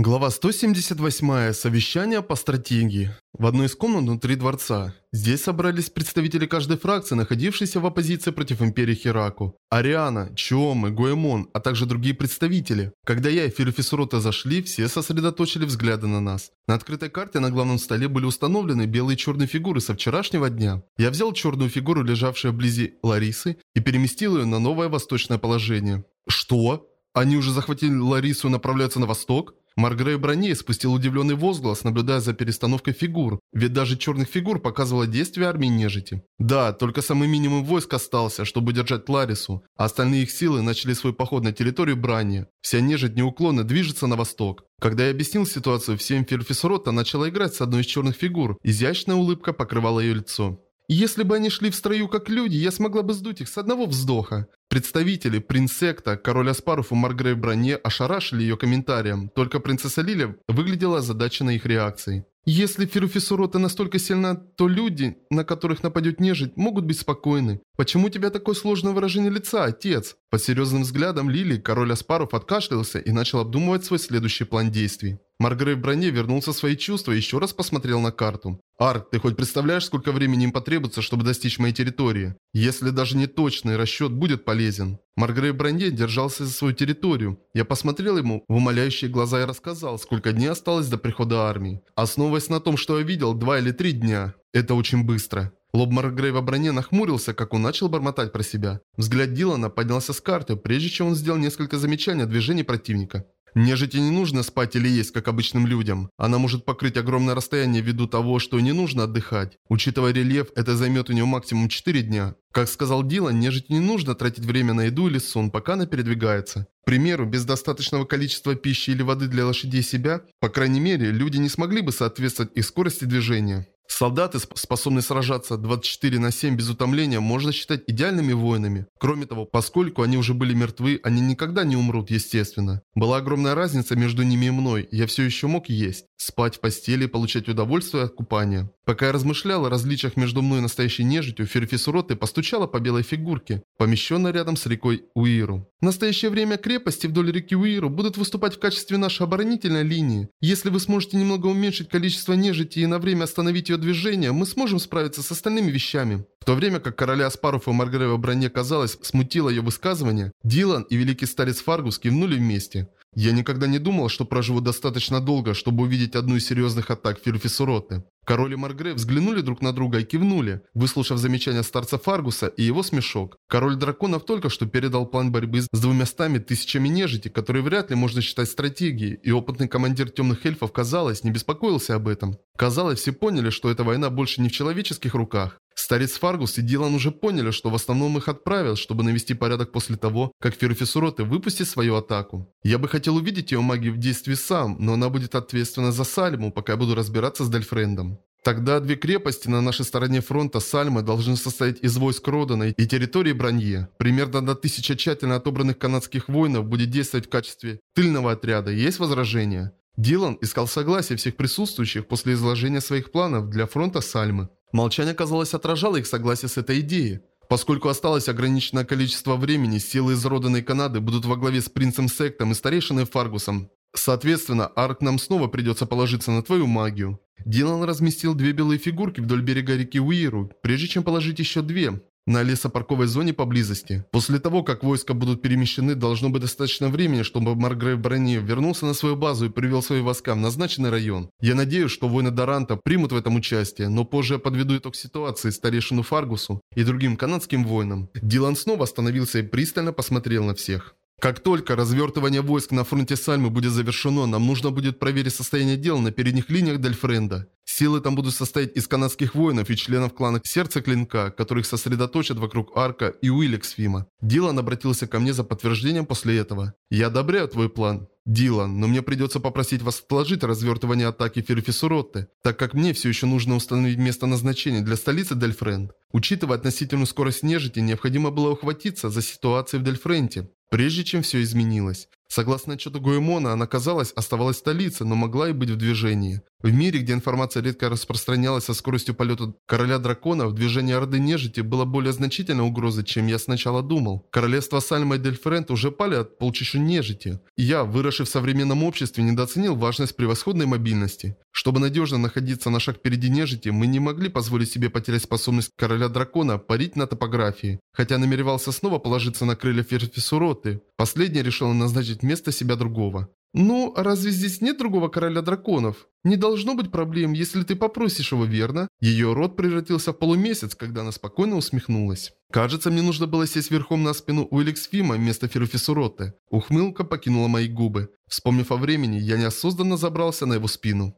Глава 178. Совещание по стратегии. В одной из комнат внутри дворца. Здесь собрались представители каждой фракции, находившейся в оппозиции против Империи Хераку. Ариана, Чиомы, Гоэмон, а также другие представители. Когда я и Филифисурота зашли, все сосредоточили взгляды на нас. На открытой карте на главном столе были установлены белые и черные фигуры со вчерашнего дня. Я взял черную фигуру, лежавшую вблизи Ларисы, и переместил ее на новое восточное положение. Что? Они уже захватили Ларису и направляются на восток? Маргрей Броне спустил удивленный возглас, наблюдая за перестановкой фигур, ведь даже черных фигур показывало действие армии нежити. Да, только самый минимум войск остался, чтобы держать Ларису, а остальные их силы начали свой поход на территорию Брани. Вся нежить неуклонно движется на восток. Когда я объяснил ситуацию, всем Ферфисрота начала играть с одной из черных фигур, изящная улыбка покрывала ее лицо. Если бы они шли в строю как люди, я смогла бы сдуть их с одного вздоха. Представители принцекта, король Аспаров и Маргрей Броне ошарашили ее комментарием, только принцесса Лиля выглядела озадаченной их реакцией. Если Феруфисурота настолько сильна, то люди, на которых нападет нежить, могут быть спокойны. Почему у тебя такое сложное выражение лица, отец? Под серьезным взглядом Лили, король Аспаров откашлялся и начал обдумывать свой следующий план действий. Маргрей в броне вернулся в свои чувства и еще раз посмотрел на карту. «Арк, ты хоть представляешь, сколько времени им потребуется, чтобы достичь моей территории? Если даже не точный расчет будет полезен». Маргрей Бронье держался за свою территорию. Я посмотрел ему в умоляющие глаза и рассказал, сколько дней осталось до прихода армии. Основываясь на том, что я видел, два или три дня. Это очень быстро. Лоб Маргрей в броне нахмурился, как он начал бормотать про себя. Взгляд Дилана поднялся с карты, прежде чем он сделал несколько замечаний о движении противника. Нежити не нужно спать или есть, как обычным людям. Она может покрыть огромное расстояние ввиду того, что не нужно отдыхать. Учитывая рельеф, это займет у нее максимум 4 дня. Как сказал Дилан, нежити не нужно тратить время на еду или сон, пока она передвигается. К примеру, без достаточного количества пищи или воды для лошадей себя, по крайней мере, люди не смогли бы соответствовать их скорости движения. Солдаты, способные сражаться 24 на 7 без утомления, можно считать идеальными воинами. Кроме того, поскольку они уже были мертвы, они никогда не умрут, естественно. Была огромная разница между ними и мной, я все еще мог есть, спать в постели и получать удовольствие от купания. Пока я размышлял о различиях между мной и настоящей нежитью, Ферфисуроты постучала по белой фигурке, помещенной рядом с рекой Уиру. В настоящее время крепости вдоль реки Уиру будут выступать в качестве нашей оборонительной линии. Если вы сможете немного уменьшить количество нежити и на время остановить ее движение, мы сможем справиться с остальными вещами. В то время как короля Аспаров и Маргарева броне, казалось, смутило ее высказывание, Дилан и великий старец Фаргус кивнули вместе. Я никогда не думал, что проживу достаточно долго, чтобы увидеть одну из серьезных атак Фирфисуроты. Король и Маргрей взглянули друг на друга и кивнули, выслушав замечания старца Фаргуса и его смешок. Король драконов только что передал план борьбы с двумястами тысячами нежити, которые вряд ли можно считать стратегией, и опытный командир темных эльфов, казалось, не беспокоился об этом. Казалось, все поняли, что эта война больше не в человеческих руках. Старец Фаргус и Дилан уже поняли, что в основном их отправил, чтобы навести порядок после того, как Ферфисуроты выпустит свою атаку. Я бы хотел увидеть ее магию в действии сам, но она будет ответственна за Сальму, пока я буду разбираться с Дельфрендом. Тогда две крепости на нашей стороне фронта Сальмы должны состоять из войск Родана и территории Бранье. Примерно до тысяча тщательно отобранных канадских воинов будет действовать в качестве тыльного отряда. Есть возражения? Дилан искал согласие всех присутствующих после изложения своих планов для фронта Сальмы. Молчание, казалось, отражало их согласие с этой идеей. Поскольку осталось ограниченное количество времени, силы из Роданы Канады будут во главе с принцем Сектом и старейшиной Фаргусом. Соответственно, Арк нам снова придется положиться на твою магию. Дилан разместил две белые фигурки вдоль берега реки Уиру, прежде чем положить еще две на лесопарковой зоне поблизости. После того, как войска будут перемещены, должно быть достаточно времени, чтобы Маргрейв Брони вернулся на свою базу и привел свои войска в назначенный район. Я надеюсь, что воины Доранта примут в этом участие, но позже я подведу итог ситуации старейшину Фаргусу и другим канадским воинам. Дилан снова остановился и пристально посмотрел на всех. Как только развертывание войск на фронте Сальмы будет завершено, нам нужно будет проверить состояние дел на передних линиях Дельфренда. Силы там будут состоять из канадских воинов и членов клана Сердца Клинка, которых сосредоточат вокруг Арка и Уиллексфима. Дилан обратился ко мне за подтверждением после этого. «Я одобряю твой план. Дилан, но мне придется попросить вас отложить развертывание атаки Ферфисуротты, так как мне все еще нужно установить место назначения для столицы Дельфренд. Учитывая относительную скорость нежити, необходимо было ухватиться за ситуацию в Дельфренте. Прежде чем все изменилось. Согласно отчету Гуэмона, она, казалось, оставалась в столице, но могла и быть в движении. В мире, где информация редко распространялась со скоростью полета короля драконов, движение Орды Нежити было более значительной угрозой, чем я сначала думал. Королевство Сальма и Дельфрент уже пали от полчища нежити. Я, выросший в современном обществе, недооценил важность превосходной мобильности. Чтобы надежно находиться на шаг впереди нежити, мы не могли позволить себе потерять способность короля дракона парить на топографии. Хотя намеревался снова положиться на крылья Ферфисуроты, последний решил назначить вместо себя другого. «Ну, разве здесь нет другого короля драконов? Не должно быть проблем, если ты попросишь его, верно?» Ее рот превратился в полумесяц, когда она спокойно усмехнулась. «Кажется, мне нужно было сесть верхом на спину у Эликсфима вместо Феруфисуроты». Ухмылка покинула мои губы. Вспомнив о времени, я неосознанно забрался на его спину.